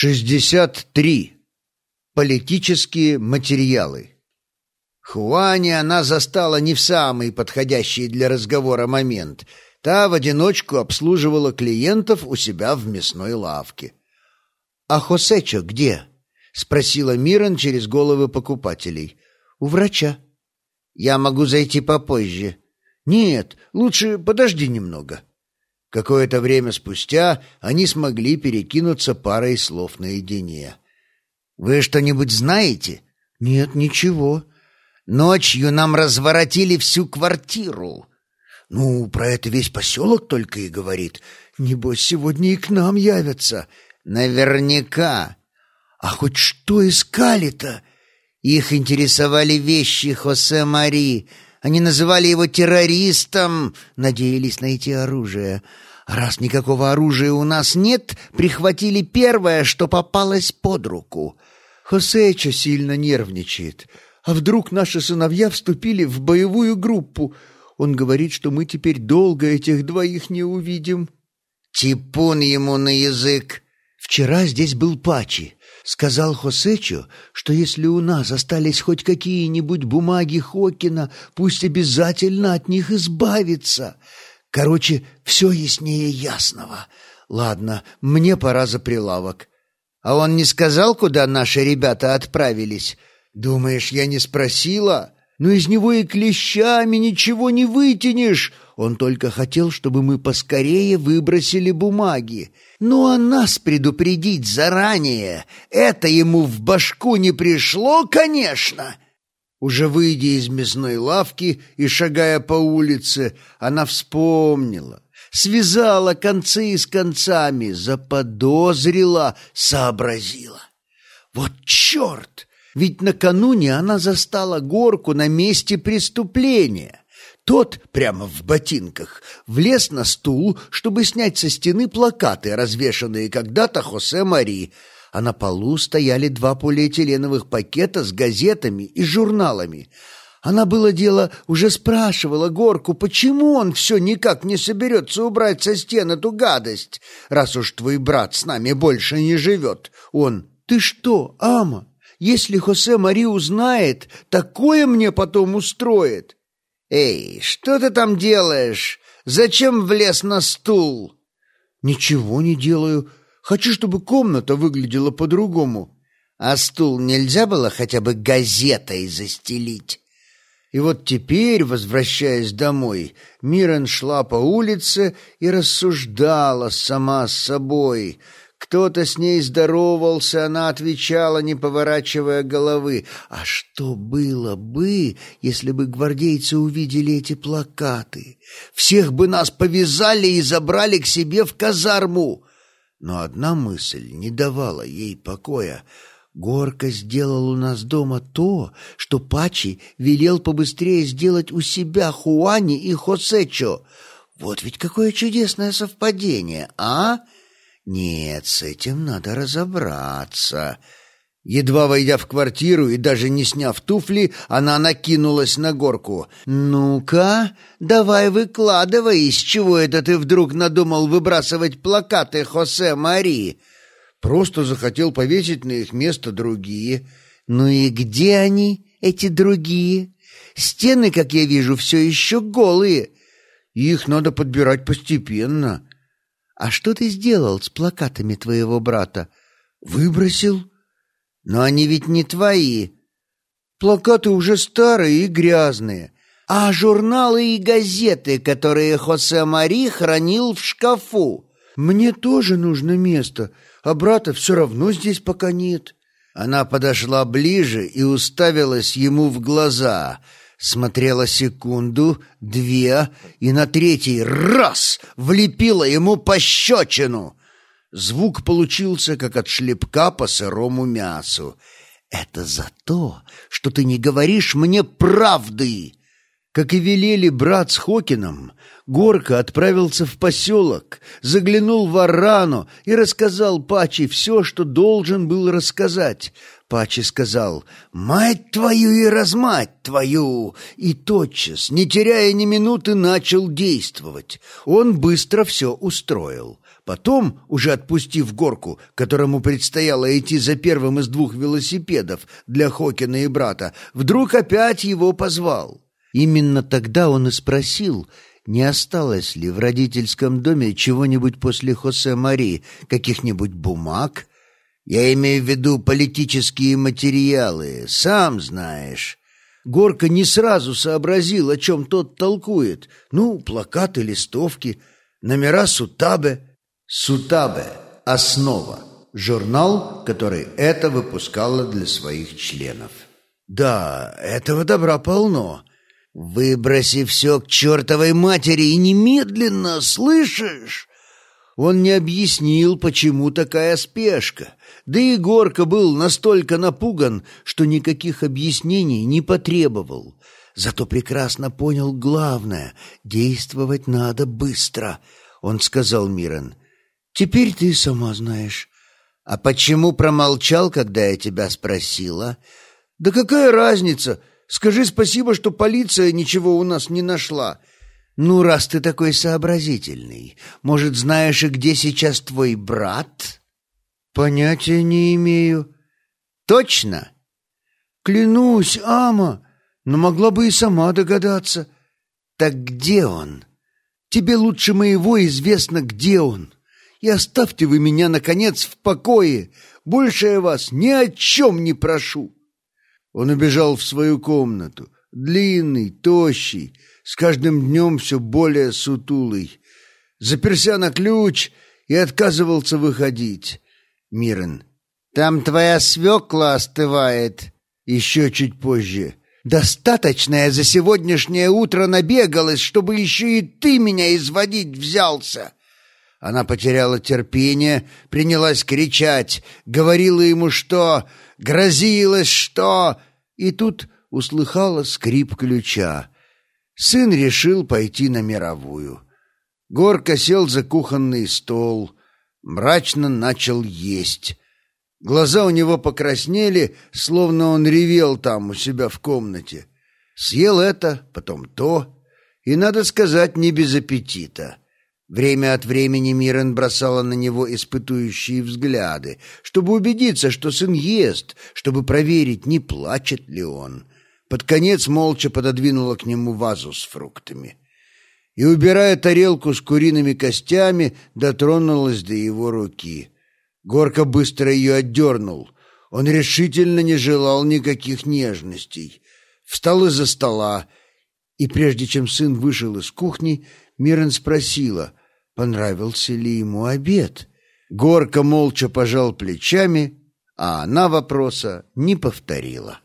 63. Политические материалы. Хуани она застала не в самый подходящий для разговора момент. Та в одиночку обслуживала клиентов у себя в мясной лавке. «А Хосечо где?» — спросила Мирон через головы покупателей. «У врача». «Я могу зайти попозже». «Нет, лучше подожди немного». Какое-то время спустя они смогли перекинуться парой слов наедине. «Вы что-нибудь знаете?» «Нет, ничего. Ночью нам разворотили всю квартиру». «Ну, про это весь поселок только и говорит. Небось, сегодня и к нам явятся». «Наверняка». «А хоть что искали-то?» Их интересовали вещи Хосе Мари, они называли его террористом, надеялись найти оружие. раз никакого оружия у нас нет, прихватили первое, что попалось под руку. Хосеча сильно нервничает. А вдруг наши сыновья вступили в боевую группу? Он говорит, что мы теперь долго этих двоих не увидим. Типун ему на язык. Вчера здесь был Пачи. Сказал Хосечо, что если у нас остались хоть какие-нибудь бумаги Хокина, пусть обязательно от них избавиться. Короче, все яснее ясного. Ладно, мне пора за прилавок. А он не сказал, куда наши ребята отправились? Думаешь, я не спросила? Но из него и клещами ничего не вытянешь. Он только хотел, чтобы мы поскорее выбросили бумаги. Ну а нас предупредить заранее, это ему в башку не пришло, конечно. Уже выйдя из мясной лавки и шагая по улице, она вспомнила, связала концы с концами, заподозрила, сообразила. Вот черт! Ведь накануне она застала горку на месте преступления. Тот, прямо в ботинках, влез на стул, чтобы снять со стены плакаты, развешанные когда-то Хосе Мари, а на полу стояли два полиэтиленовых пакета с газетами и журналами. Она, было дело, уже спрашивала Горку, почему он все никак не соберется убрать со стен эту гадость, раз уж твой брат с нами больше не живет. Он, ты что, Ама, если Хосе Мари узнает, такое мне потом устроит. «Эй, что ты там делаешь? Зачем влез на стул?» «Ничего не делаю. Хочу, чтобы комната выглядела по-другому». «А стул нельзя было хотя бы газетой застелить?» И вот теперь, возвращаясь домой, Мирен шла по улице и рассуждала сама с собой — кто-то с ней здоровался, она отвечала, не поворачивая головы. А что было бы, если бы гвардейцы увидели эти плакаты? Всех бы нас повязали и забрали к себе в казарму. Но одна мысль не давала ей покоя. Горка сделал у нас дома то, что Пачи велел побыстрее сделать у себя Хуани и Хосечо. Вот ведь какое чудесное совпадение, а? — нет, с этим надо разобраться. Едва войдя в квартиру и даже не сняв туфли, она накинулась на горку. «Ну-ка, давай выкладывай, из чего это ты вдруг надумал выбрасывать плакаты Хосе Мари?» «Просто захотел повесить на их место другие». «Ну и где они, эти другие? Стены, как я вижу, все еще голые. Их надо подбирать постепенно». «А что ты сделал с плакатами твоего брата?» «Выбросил». «Но они ведь не твои. Плакаты уже старые и грязные. А журналы и газеты, которые Хосе Мари хранил в шкафу. Мне тоже нужно место, а брата все равно здесь пока нет». Она подошла ближе и уставилась ему в глаза — смотрела секунду, две, и на третий раз влепила ему пощечину. Звук получился, как от шлепка по сырому мясу. «Это за то, что ты не говоришь мне правды!» Как и велели брат с Хокином, Горка отправился в поселок, заглянул в Арану и рассказал Пачи все, что должен был рассказать. Пачи сказал «Мать твою и размать твою!» и тотчас, не теряя ни минуты, начал действовать. Он быстро все устроил. Потом, уже отпустив горку, которому предстояло идти за первым из двух велосипедов для Хокина и брата, вдруг опять его позвал. Именно тогда он и спросил, не осталось ли в родительском доме чего-нибудь после Хосе Мари, каких-нибудь бумаг? Я имею в виду политические материалы, сам знаешь. Горка не сразу сообразил, о чем тот толкует. Ну, плакаты, листовки, номера Сутабе. Сутабе – основа. Журнал, который это выпускало для своих членов. Да, этого добра полно. Выброси все к чертовой матери и немедленно, слышишь? Он не объяснил, почему такая спешка. Да и Горка был настолько напуган, что никаких объяснений не потребовал. Зато прекрасно понял главное — действовать надо быстро. Он сказал Мирон, «Теперь ты сама знаешь». «А почему промолчал, когда я тебя спросила?» «Да какая разница? Скажи спасибо, что полиция ничего у нас не нашла». «Ну, раз ты такой сообразительный, может, знаешь и где сейчас твой брат?» «Понятия не имею». «Точно?» «Клянусь, Ама, но могла бы и сама догадаться». «Так где он?» «Тебе лучше моего известно, где он. И оставьте вы меня, наконец, в покое. Больше я вас ни о чем не прошу». Он убежал в свою комнату, длинный, тощий, с каждым днем все более сутулый. Заперся на ключ и отказывался выходить. Мирон. «Там твоя свекла остывает». Еще чуть позже. «Достаточно я за сегодняшнее утро набегалась, чтобы еще и ты меня изводить взялся». Она потеряла терпение, принялась кричать, говорила ему что, грозилась что, и тут услыхала скрип ключа. Сын решил пойти на мировую. Горка сел за кухонный стол, мрачно начал есть. Глаза у него покраснели, словно он ревел там у себя в комнате. Съел это, потом то, и, надо сказать, не без аппетита. Время от времени Мирен бросала на него испытующие взгляды, чтобы убедиться, что сын ест, чтобы проверить, не плачет ли он. Под конец молча пододвинула к нему вазу с фруктами и, убирая тарелку с куриными костями, дотронулась до его руки. Горка быстро ее отдернул. Он решительно не желал никаких нежностей. Встал из-за стола, и прежде чем сын вышел из кухни, Мирон спросила, понравился ли ему обед. Горка молча пожал плечами, а она вопроса не повторила.